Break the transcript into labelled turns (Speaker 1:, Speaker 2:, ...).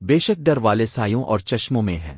Speaker 1: بے شک ڈر والے سایوں اور چشموں میں ہیں۔